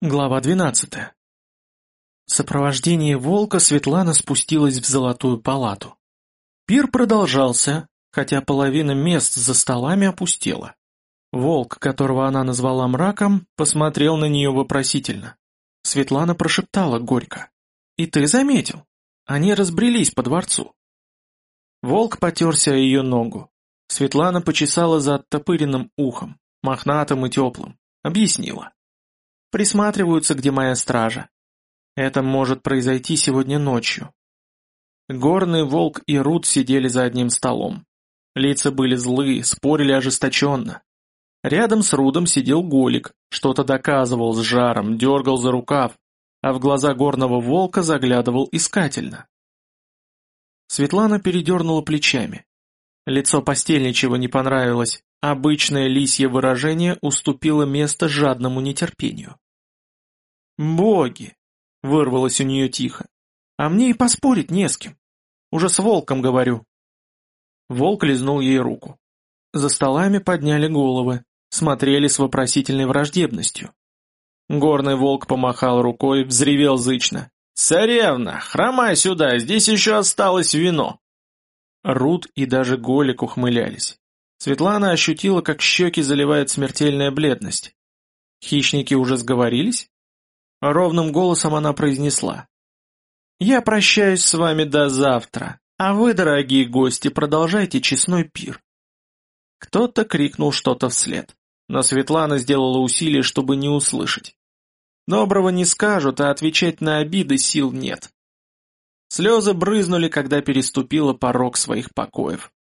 Глава 12. В сопровождении волка Светлана спустилась в золотую палату. Пир продолжался, хотя половина мест за столами опустела. Волк, которого она назвала мраком, посмотрел на нее вопросительно. Светлана прошептала горько. «И ты заметил? Они разбрелись по дворцу». Волк потерся о ее ногу. Светлана почесала за оттопыренным ухом, мохнатым и теплым. Объяснила. Присматриваются, где моя стража. Это может произойти сегодня ночью. Горный волк и Рут сидели за одним столом. Лица были злые, спорили ожесточенно. Рядом с Рудом сидел Голик, что-то доказывал с жаром, дергал за рукав, а в глаза горного волка заглядывал искательно. Светлана передернула плечами. Лицо постельничего не понравилось, Обычное лисье выражение уступило место жадному нетерпению. «Боги!» — вырвалось у нее тихо. «А мне и поспорить не с кем. Уже с волком говорю». Волк лизнул ей руку. За столами подняли головы, смотрели с вопросительной враждебностью. Горный волк помахал рукой, взревел зычно. «Царевна, хромай сюда, здесь еще осталось вино!» Рут и даже Голик ухмылялись. Светлана ощутила, как щеки заливает смертельная бледность. Хищники уже сговорились? Ровным голосом она произнесла. «Я прощаюсь с вами до завтра, а вы, дорогие гости, продолжайте честной пир». Кто-то крикнул что-то вслед, но Светлана сделала усилие, чтобы не услышать. Доброго не скажут, а отвечать на обиды сил нет. Слезы брызнули, когда переступила порог своих покоев.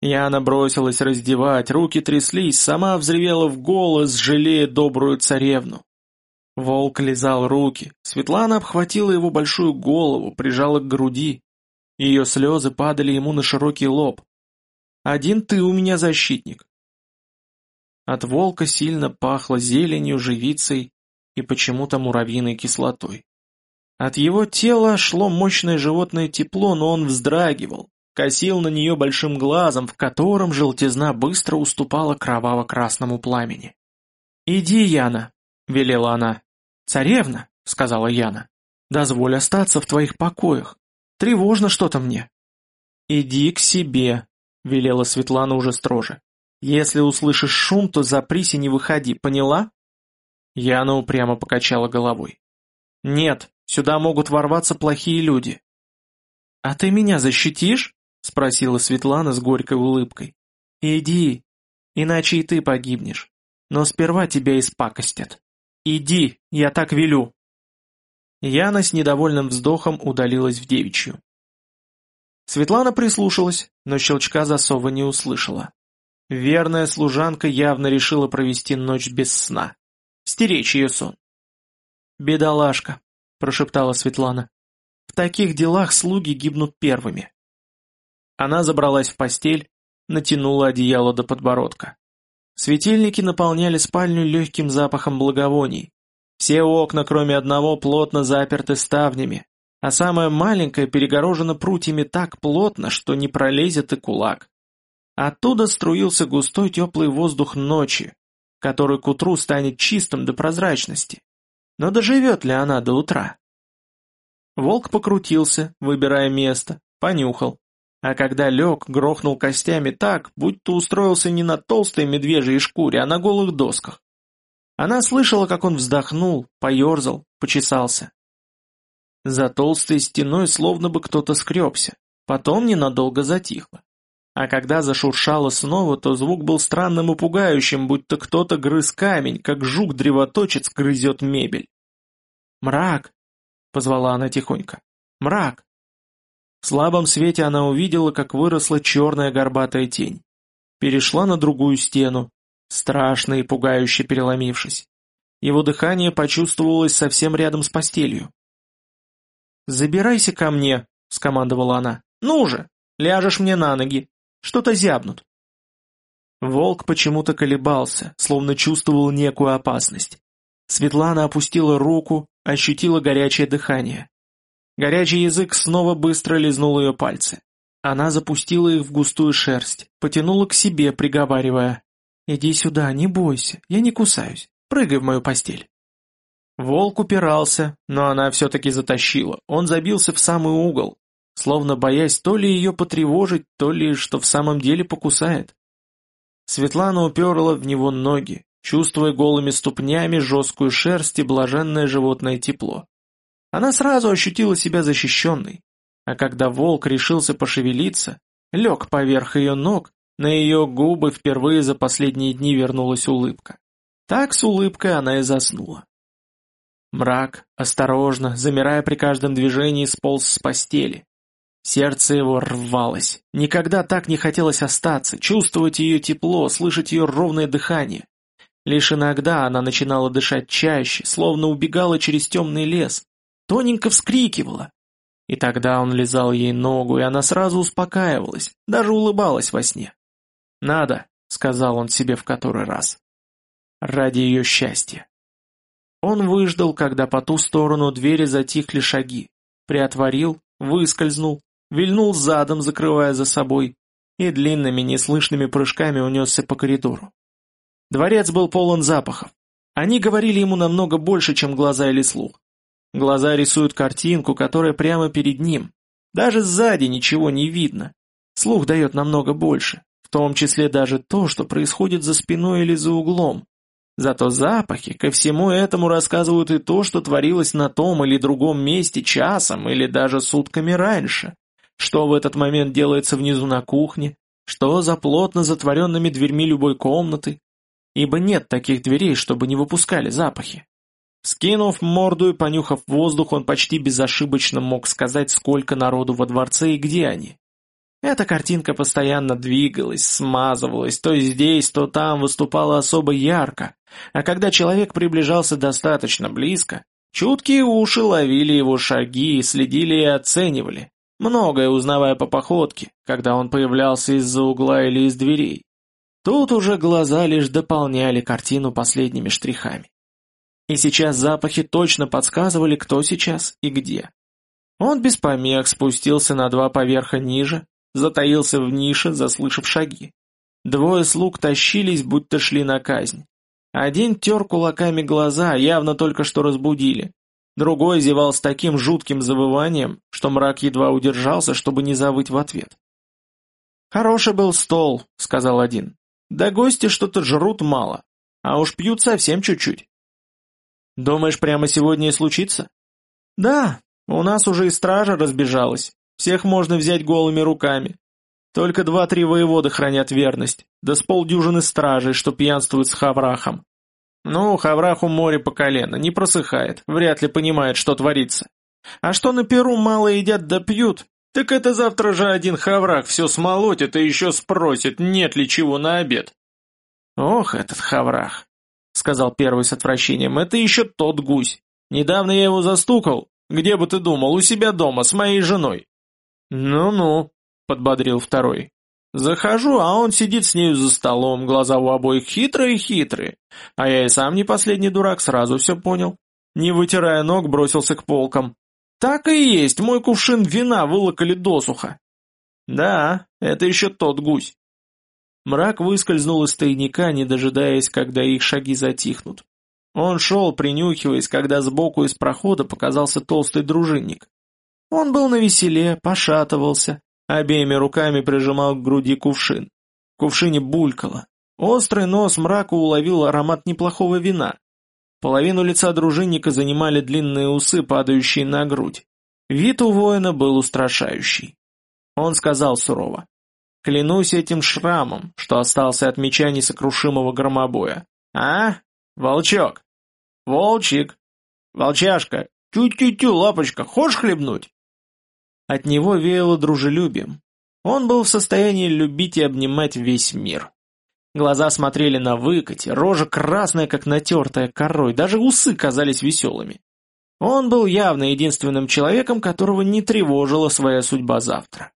Яна бросилась раздевать, руки тряслись, сама взревела в голос, жалея добрую царевну. Волк лизал руки, Светлана обхватила его большую голову, прижала к груди. Ее слезы падали ему на широкий лоб. «Один ты у меня защитник». От волка сильно пахло зеленью, живицей и почему-то муравьиной кислотой. От его тела шло мощное животное тепло, но он вздрагивал, косил на нее большим глазом, в котором желтизна быстро уступала кроваво-красному пламени. «Иди, Яна», — велела она. «Царевна», — сказала Яна, — «дозволь остаться в твоих покоях. Тревожно что-то мне». «Иди к себе», — велела Светлана уже строже. «Если услышишь шум, то запрись и не выходи, поняла?» Яна упрямо покачала головой. «Нет, сюда могут ворваться плохие люди». «А ты меня защитишь?» — спросила Светлана с горькой улыбкой. «Иди, иначе и ты погибнешь. Но сперва тебя испакостят. Иди, я так велю». Яна с недовольным вздохом удалилась в девичью. Светлана прислушалась, но щелчка засова не услышала. Верная служанка явно решила провести ночь без сна. Стеречь ее сон. «Бедолашка», — прошептала Светлана. «В таких делах слуги гибнут первыми». Она забралась в постель, натянула одеяло до подбородка. Светильники наполняли спальню легким запахом благовоний. Все окна, кроме одного, плотно заперты ставнями, а самое маленькое перегорожено прутьями так плотно, что не пролезет и кулак. Оттуда струился густой теплый воздух ночи, который к утру станет чистым до прозрачности. Но доживет ли она до утра? Волк покрутился, выбирая место, понюхал а когда лег, грохнул костями так, будто устроился не на толстой медвежьей шкуре, а на голых досках. Она слышала, как он вздохнул, поерзал, почесался. За толстой стеной словно бы кто-то скребся, потом ненадолго затихло. А когда зашуршало снова, то звук был странным и пугающим, будто кто-то грыз камень, как жук-древоточец грызет мебель. «Мрак!» — позвала она тихонько. «Мрак!» В слабом свете она увидела, как выросла черная горбатая тень. Перешла на другую стену, страшно и пугающе переломившись. Его дыхание почувствовалось совсем рядом с постелью. «Забирайся ко мне», — скомандовала она. «Ну же, ляжешь мне на ноги. Что-то зябнут». Волк почему-то колебался, словно чувствовал некую опасность. Светлана опустила руку, ощутила горячее дыхание. Горячий язык снова быстро лизнул ее пальцы. Она запустила их в густую шерсть, потянула к себе, приговаривая. «Иди сюда, не бойся, я не кусаюсь, прыгай в мою постель». Волк упирался, но она все-таки затащила. Он забился в самый угол, словно боясь то ли ее потревожить, то ли что в самом деле покусает. Светлана уперла в него ноги, чувствуя голыми ступнями жесткую шерсть и блаженное животное тепло. Она сразу ощутила себя защищенной, а когда волк решился пошевелиться, лег поверх ее ног, на ее губы впервые за последние дни вернулась улыбка. Так с улыбкой она и заснула. Мрак, осторожно, замирая при каждом движении, сполз с постели. Сердце его рвалось. Никогда так не хотелось остаться, чувствовать ее тепло, слышать ее ровное дыхание. Лишь иногда она начинала дышать чаще, словно убегала через темный лес, тоненько вскрикивала. И тогда он лизал ей ногу, и она сразу успокаивалась, даже улыбалась во сне. «Надо», — сказал он себе в который раз. «Ради ее счастья». Он выждал, когда по ту сторону двери затихли шаги, приотворил, выскользнул, вильнул задом, закрывая за собой, и длинными неслышными прыжками унесся по коридору. Дворец был полон запахов. Они говорили ему намного больше, чем глаза или слух. Глаза рисуют картинку, которая прямо перед ним. Даже сзади ничего не видно. Слух дает намного больше, в том числе даже то, что происходит за спиной или за углом. Зато запахи ко всему этому рассказывают и то, что творилось на том или другом месте часом или даже сутками раньше что в этот момент делается внизу на кухне, что за плотно затворенными дверьми любой комнаты, ибо нет таких дверей, чтобы не выпускали запахи. Скинув морду и понюхав воздух, он почти безошибочно мог сказать, сколько народу во дворце и где они. Эта картинка постоянно двигалась, смазывалась, то здесь, то там выступала особо ярко, а когда человек приближался достаточно близко, чуткие уши ловили его шаги следили и оценивали, многое узнавая по походке, когда он появлялся из-за угла или из дверей. Тут уже глаза лишь дополняли картину последними штрихами. И сейчас запахи точно подсказывали, кто сейчас и где. Он без помех спустился на два поверха ниже, затаился в нише, заслышав шаги. Двое слуг тащились, будто шли на казнь. Один тер кулаками глаза, явно только что разбудили. Другой зевал с таким жутким завыванием, что мрак едва удержался, чтобы не завыть в ответ. «Хороший был стол», — сказал один. «Да гости что-то жрут мало, а уж пьют совсем чуть-чуть». «Думаешь, прямо сегодня и случится?» «Да, у нас уже и стража разбежалась. Всех можно взять голыми руками. Только два-три воевода хранят верность, да с полдюжины стражей, что пьянствуют с Хаврахом. Ну, Хавраху море по колено, не просыхает, вряд ли понимает, что творится. А что на Перу мало едят да пьют, так это завтра же один Хаврах все смолотит и еще спросит, нет ли чего на обед. Ох, этот Хаврах, сказал первый с отвращением, это еще тот гусь. Недавно я его застукал. Где бы ты думал, у себя дома, с моей женой. Ну-ну, подбодрил второй. Захожу, а он сидит с нею за столом, глаза у обоих хитрые-хитрые. А я и сам не последний дурак, сразу все понял. Не вытирая ног, бросился к полкам. Так и есть, мой кувшин вина вылокали досуха. Да, это еще тот гусь. Мрак выскользнул из тайника, не дожидаясь, когда их шаги затихнут. Он шел, принюхиваясь, когда сбоку из прохода показался толстый дружинник. Он был на веселе, пошатывался, Обеими руками прижимал к груди кувшин. В кувшине булькало. Острый нос мрака уловил аромат неплохого вина. Половину лица дружинника занимали длинные усы, падающие на грудь. Вид у воина был устрашающий. Он сказал сурово. «Клянусь этим шрамом, что остался от меча несокрушимого громобоя. А, волчок? Волчик? Волчашка? Тю-тю-тю, лапочка, хочешь хлебнуть?» От него веяло дружелюбием. Он был в состоянии любить и обнимать весь мир. Глаза смотрели на выкате, рожа красная, как натертая корой, даже усы казались веселыми. Он был явно единственным человеком, которого не тревожила своя судьба завтра.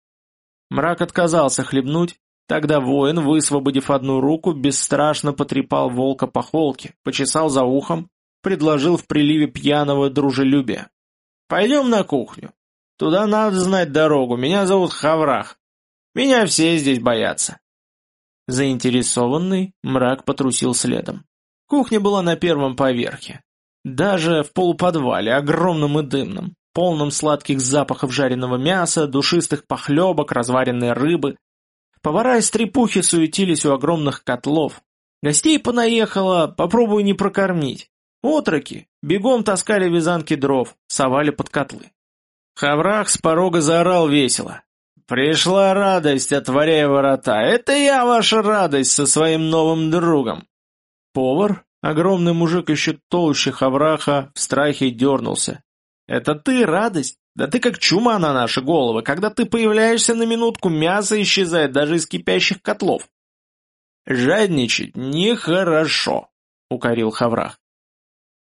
Мрак отказался хлебнуть, тогда воин, высвободив одну руку, бесстрашно потрепал волка по холке, почесал за ухом, предложил в приливе пьяного дружелюбия. «Пойдем на кухню. Туда надо знать дорогу. Меня зовут Хаврах. Меня все здесь боятся». Заинтересованный, мрак потрусил следом. Кухня была на первом поверхе. Даже в полуподвале, огромном и дымном, полном сладких запахов жареного мяса, душистых похлебок, разваренной рыбы. Повара и стрепухи суетились у огромных котлов. Гостей понаехало, попробуй не прокормить. Отроки бегом таскали вязанки дров, совали под котлы. Хаврах с порога заорал весело. «Пришла радость, отворяя ворота! Это я ваша радость со своим новым другом!» Повар, огромный мужик еще толще Хавраха, в страхе дернулся. «Это ты, радость? Да ты как чума на наши головы! Когда ты появляешься на минутку, мясо исчезает даже из кипящих котлов!» «Жадничать нехорошо», — укорил Хаврах.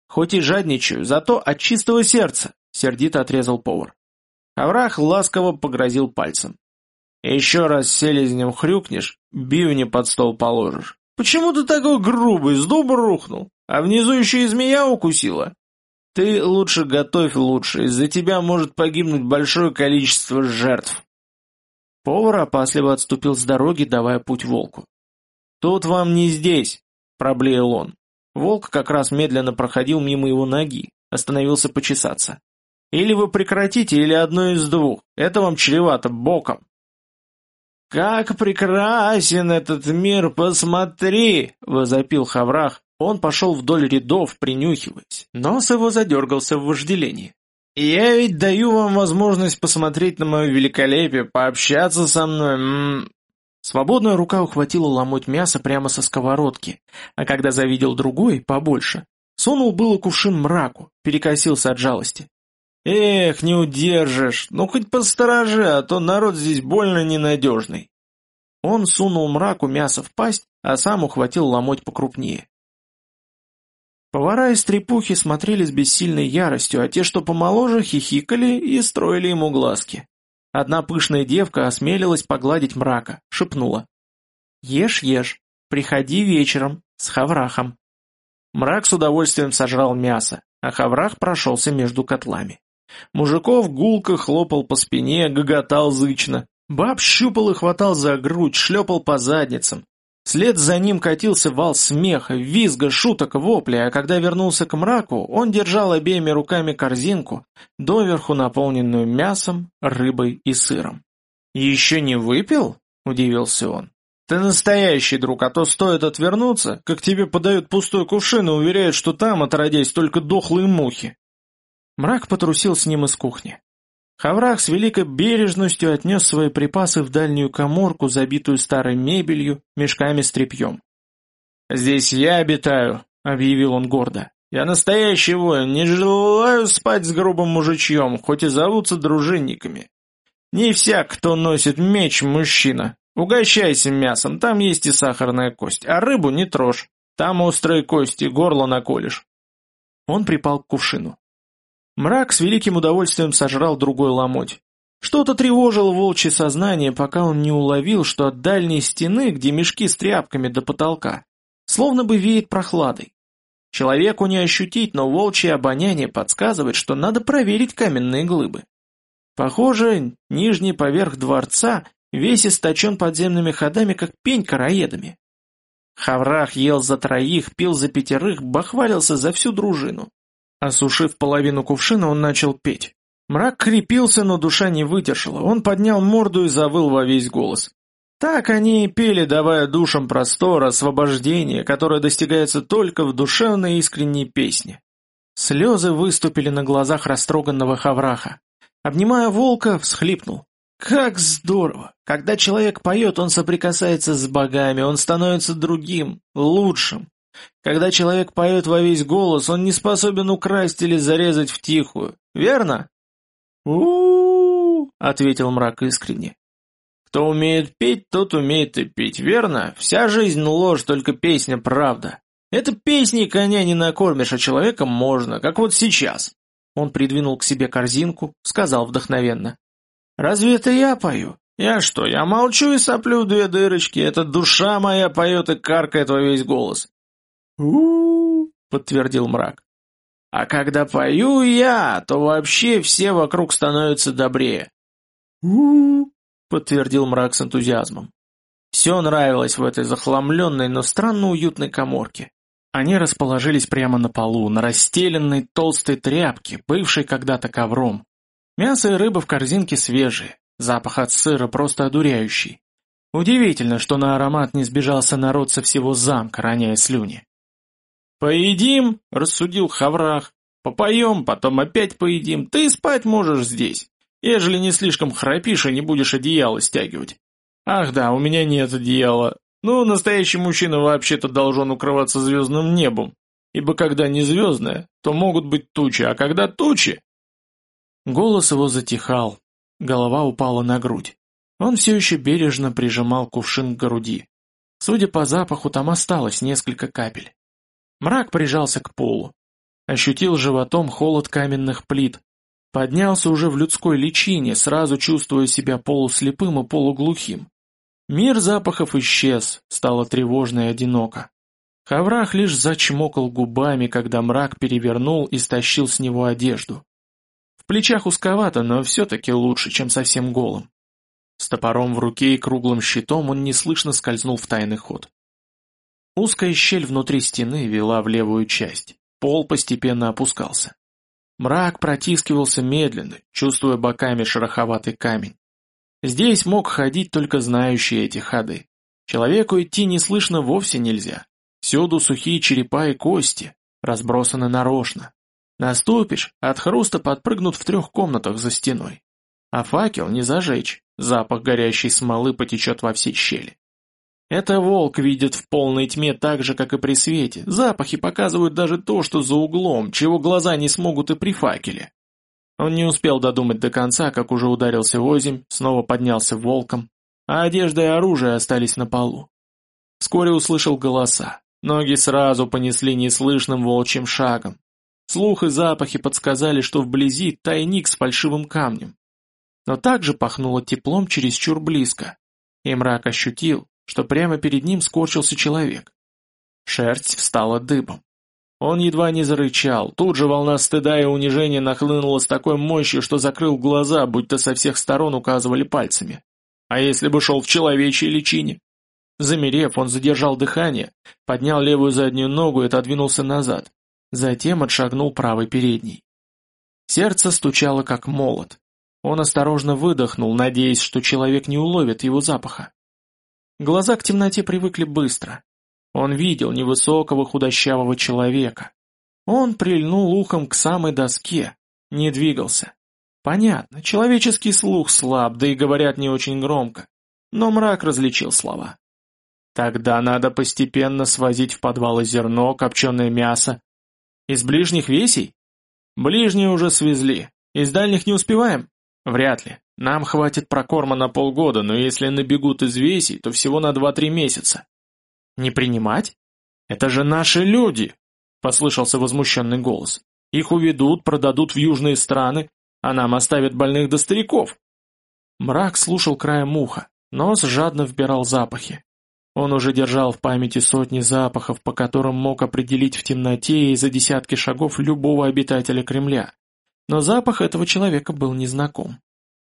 «Хоть и жадничаю, зато от чистого сердца», — сердито отрезал повар. Хаврах ласково погрозил пальцем. «Еще раз селезнем хрюкнешь, бивни под стол положишь. Почему ты такой грубый, с дуба рухнул? А внизу еще и змея укусила? Ты лучше готовь лучше, из-за тебя может погибнуть большое количество жертв». Повар опасливо отступил с дороги, давая путь волку. «Тут вам не здесь», — проблеял он. Волк как раз медленно проходил мимо его ноги, остановился почесаться. «Или вы прекратите, или одно из двух. Это вам чревато боком». «Как прекрасен этот мир, посмотри!» — возопил Хаврах. Он пошел вдоль рядов, принюхиваясь. Нос его задергался в вожделении. «Я ведь даю вам возможность посмотреть на мое великолепие, пообщаться со мной. М -м. Свободная рука ухватила ломоть мяса прямо со сковородки, а когда завидел другой, побольше, сунул было кувшин мраку, перекосился от жалости. «Эх, не удержишь, ну хоть посторожи, а то народ здесь больно ненадежный». Он сунул мраку мясо в пасть, а сам ухватил ломоть покрупнее. Повара из трепухи смотрели с бессильной яростью, а те, что помоложе, хихикали и строили ему глазки. Одна пышная девка осмелилась погладить мрака, шепнула. «Ешь, ешь, приходи вечером, с хаврахом». Мрак с удовольствием сожрал мясо, а хаврах прошелся между котлами. Мужиков гулко хлопал по спине, гоготал зычно. Баб щупал и хватал за грудь, шлепал по задницам. Вслед за ним катился вал смеха, визга, шуток, вопля, а когда вернулся к мраку, он держал обеими руками корзинку, доверху наполненную мясом, рыбой и сыром. «Еще не выпил?» — удивился он. «Ты настоящий друг, а то стоит отвернуться, как тебе подают пустой кувшин и уверяют, что там, отродясь, только дохлые мухи». Мрак потрусил с ним из кухни. Хаврах с великой бережностью отнес свои припасы в дальнюю коморку, забитую старой мебелью, мешками с тряпьем. «Здесь я обитаю», — объявил он гордо. «Я настоящий воин, не желаю спать с грубым мужичьем, хоть и зовутся дружинниками. Не всяк, кто носит меч, мужчина. Угощайся мясом, там есть и сахарная кость, а рыбу не трожь, там острые кости, горло наколешь». Он припал к кувшину. Мрак с великим удовольствием сожрал другой ломоть. Что-то тревожило волчье сознание, пока он не уловил, что от дальней стены, где мешки с тряпками до потолка, словно бы веет прохладой. Человеку не ощутить, но волчье обоняние подсказывает, что надо проверить каменные глыбы. Похоже, нижний поверх дворца весь источен подземными ходами, как пень короедами. Хаврах ел за троих, пил за пятерых, бахвалился за всю дружину. Осушив половину кувшина, он начал петь. Мрак крепился, но душа не выдержала. Он поднял морду и завыл во весь голос. Так они и пели, давая душам простор, освобождение, которое достигается только в душевной искренней песне. Слезы выступили на глазах растроганного Хавраха. Обнимая волка, всхлипнул. Как здорово! Когда человек поет, он соприкасается с богами, он становится другим, лучшим. Когда человек поет во весь голос, он не способен украсть или зарезать втихую, верно? у, ответил мрак искренне. Кто умеет петь, тот умеет и петь, верно? Вся жизнь ложь, только песня правда. Это песни коня не накормишь, а человеком можно, как вот сейчас. Он придвинул к себе корзинку, сказал вдохновенно. «Разве это я пою? Я что, я молчу и соплю две дырочки, это душа моя поет и каркает во весь голос у, подтвердил мрак. «А когда пою я, то вообще все вокруг становятся добрее». у подтвердил мрак с энтузиазмом. Все нравилось в этой захламленной, но странно уютной коморке. Они расположились прямо на полу, на расстеленной толстой тряпке, бывшей когда-то ковром. Мясо и рыба в корзинке свежие, запах от сыра просто одуряющий. Удивительно, что на аромат не сбежался народ со всего замка, роняя слюни. «Поедим», — рассудил Хаврах. «Попоем, потом опять поедим. Ты спать можешь здесь, ежели не слишком храпишь и не будешь одеяло стягивать. Ах да, у меня нет одеяла. Ну, настоящий мужчина вообще-то должен укрываться звездным небом, ибо когда не звездное, то могут быть тучи, а когда тучи...» Голос его затихал, голова упала на грудь. Он все еще бережно прижимал кувшин к груди. Судя по запаху, там осталось несколько капель. Мрак прижался к полу. Ощутил животом холод каменных плит. Поднялся уже в людской личине, сразу чувствуя себя полуслепым и полуглухим. Мир запахов исчез, стало тревожно и одиноко. Хаврах лишь зачмокал губами, когда мрак перевернул и стащил с него одежду. В плечах узковато, но все-таки лучше, чем совсем голым. С топором в руке и круглым щитом он неслышно скользнул в тайный ход. Узкая щель внутри стены вела в левую часть. Пол постепенно опускался. Мрак протискивался медленно, чувствуя боками шероховатый камень. Здесь мог ходить только знающий эти ходы. Человеку идти неслышно вовсе нельзя. Всюду сухие черепа и кости, разбросаны нарочно. Наступишь, от хруста подпрыгнут в трех комнатах за стеной. А факел не зажечь, запах горящей смолы потечет во все щели. Это волк видит в полной тьме так же, как и при свете. Запахи показывают даже то, что за углом, чего глаза не смогут и при факеле. Он не успел додумать до конца, как уже ударился озимь, снова поднялся волком, а одежда и оружие остались на полу. Вскоре услышал голоса. Ноги сразу понесли неслышным волчьим шагом. Слух и запахи подсказали, что вблизи тайник с фальшивым камнем. Но также пахнуло теплом чересчур близко, и мрак ощутил, что прямо перед ним скорчился человек. Шерсть встала дыбом. Он едва не зарычал, тут же волна стыда и унижения нахлынула с такой мощью, что закрыл глаза, будто со всех сторон указывали пальцами. А если бы шел в человечьей личине? Замерев, он задержал дыхание, поднял левую заднюю ногу и отодвинулся назад. Затем отшагнул правой передней. Сердце стучало как молот. Он осторожно выдохнул, надеясь, что человек не уловит его запаха. Глаза к темноте привыкли быстро. Он видел невысокого худощавого человека. Он прильнул ухом к самой доске, не двигался. Понятно, человеческий слух слаб, да и говорят не очень громко. Но мрак различил слова. Тогда надо постепенно свозить в подвалы зерно, копченое мясо. Из ближних весей? Ближние уже свезли. Из дальних не успеваем? Вряд ли. Нам хватит прокорма на полгода, но если набегут из весей, то всего на 2-3 месяца. Не принимать? Это же наши люди! Послышался возмущенный голос. Их уведут, продадут в южные страны, а нам оставят больных до стариков. Мрак слушал краем уха, нос жадно вбирал запахи. Он уже держал в памяти сотни запахов, по которым мог определить в темноте и за десятки шагов любого обитателя Кремля. Но запах этого человека был незнаком.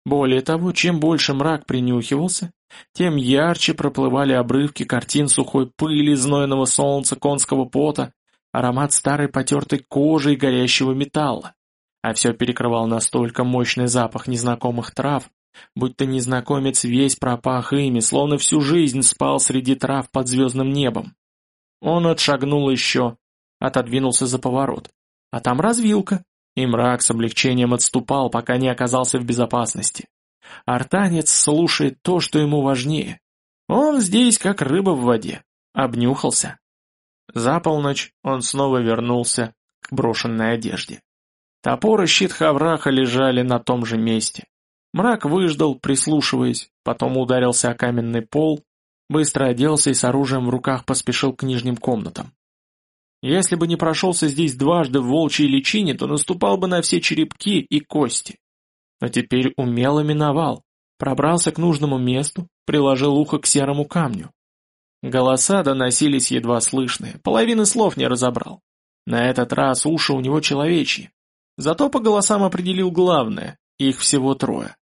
Более того, чем больше мрак принюхивался, тем ярче проплывали обрывки картин сухой пыли, знойного солнца, конского пота, аромат старой потертой кожи и горящего металла. А все перекрывал настолько мощный запах незнакомых трав, будто незнакомец весь пропах ими, словно всю жизнь спал среди трав под звездным небом. Он отшагнул еще, отодвинулся за поворот. А там развилка, и мрак с облегчением отступал, пока не оказался в безопасности. Артанец слушает то, что ему важнее. Он здесь как рыба в воде. Обнюхался. За полночь он снова вернулся к брошенной одежде. Топор и щит Хавраха лежали на том же месте. Мрак выждал, прислушиваясь, потом ударился о каменный пол, быстро оделся и с оружием в руках поспешил к нижним комнатам. Если бы не прошелся здесь дважды в волчьей личине, то наступал бы на все черепки и кости. Но теперь умело миновал, пробрался к нужному месту, приложил ухо к серому камню. Голоса доносились едва слышные, половины слов не разобрал. На этот раз уши у него человечьи. Зато по голосам определил главное, их всего трое.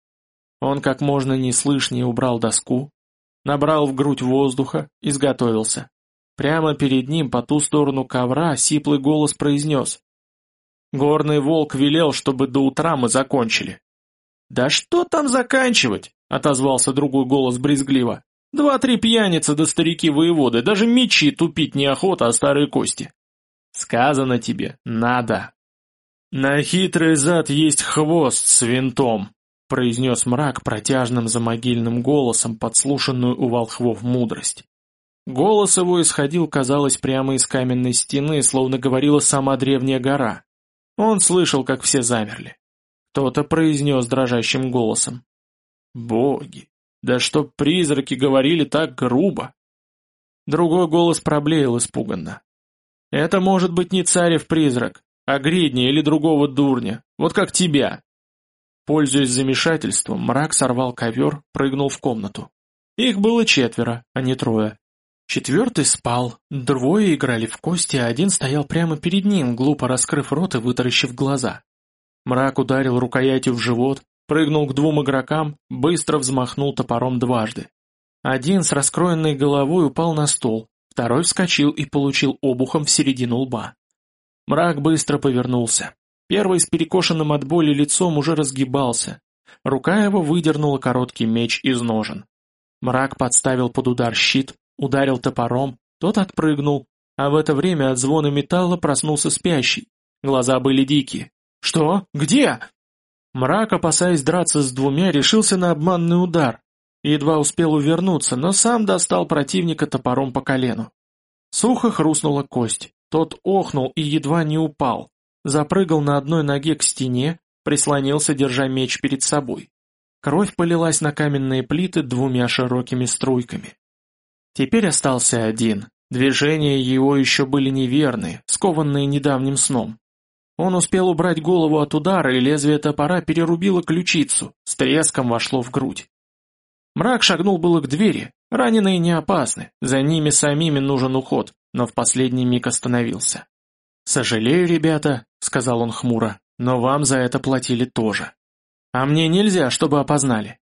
Он как можно неслышнее убрал доску, набрал в грудь воздуха, изготовился. Прямо перед ним, по ту сторону ковра, сиплый голос произнес. «Горный волк велел, чтобы до утра мы закончили». «Да что там заканчивать?» — отозвался другой голос брезгливо. «Два-три пьяницы да старики-воеводы, даже мечи тупить неохота, а старые кости». «Сказано тебе, надо». «На хитрый зад есть хвост с винтом», — произнес мрак протяжным замогильным голосом, подслушанную у волхвов мудрость. Голос его исходил, казалось, прямо из каменной стены, словно говорила сама древняя гора. Он слышал, как все замерли. Кто-то произнес дрожащим голосом. «Боги! Да чтоб призраки говорили так грубо!» Другой голос проблеял испуганно. «Это может быть не царев-призрак, а гридня или другого дурня, вот как тебя!» Пользуясь замешательством, мрак сорвал ковер, прыгнул в комнату. Их было четверо, а не трое. Четвертый спал, двое играли в кости, а один стоял прямо перед ним, глупо раскрыв рот и вытаращив глаза. Мрак ударил рукоятью в живот, прыгнул к двум игрокам, быстро взмахнул топором дважды. Один с раскроенной головой упал на стол, второй вскочил и получил обухом в середину лба. Мрак быстро повернулся. Первый с перекошенным от боли лицом уже разгибался. Рука его выдернула короткий меч из ножен. Мрак подставил под удар щит, ударил топором, тот отпрыгнул, а в это время от звона металла проснулся спящий. Глаза были дикие. «Что? Где?» Мрак, опасаясь драться с двумя, решился на обманный удар. Едва успел увернуться, но сам достал противника топором по колену. Сухо хрустнула кость. Тот охнул и едва не упал запрыгал на одной ноге к стене, прислонился, держа меч перед собой. Кровь полилась на каменные плиты двумя широкими струйками. Теперь остался один. Движения его еще были неверны, скованные недавним сном. Он успел убрать голову от удара, и лезвие топора перерубило ключицу, с треском вошло в грудь. Мрак шагнул было к двери, раненые не опасны, за ними самими нужен уход, но в последний миг остановился. «Сожалею, ребята», — сказал он хмуро, — «но вам за это платили тоже. А мне нельзя, чтобы опознали».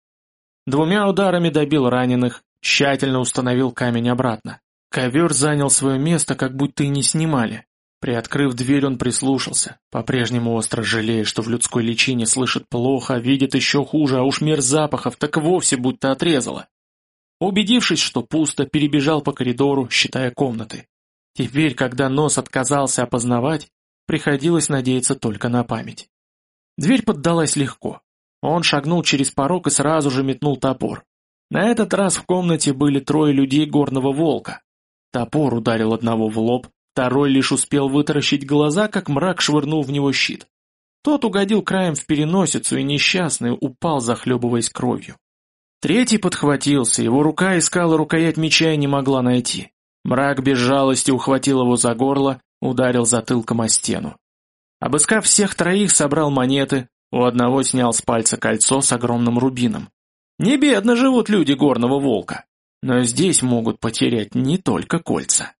Двумя ударами добил раненых, тщательно установил камень обратно. Ковер занял свое место, как будто и не снимали. Приоткрыв дверь, он прислушался, по-прежнему остро жалея, что в людской личине слышит плохо, видит еще хуже, а уж мир запахов так вовсе будто отрезало. Убедившись, что пусто, перебежал по коридору, считая комнаты. Теперь, когда нос отказался опознавать, приходилось надеяться только на память. Дверь поддалась легко. Он шагнул через порог и сразу же метнул топор. На этот раз в комнате были трое людей горного волка. Топор ударил одного в лоб, второй лишь успел вытаращить глаза, как мрак швырнул в него щит. Тот угодил краем в переносицу и несчастный упал, захлебываясь кровью. Третий подхватился, его рука искала рукоять меча и не могла найти. Мрак без жалости ухватил его за горло, ударил затылком о стену. Обыскав всех троих, собрал монеты, у одного снял с пальца кольцо с огромным рубином. Не бедно живут люди горного волка, но здесь могут потерять не только кольца.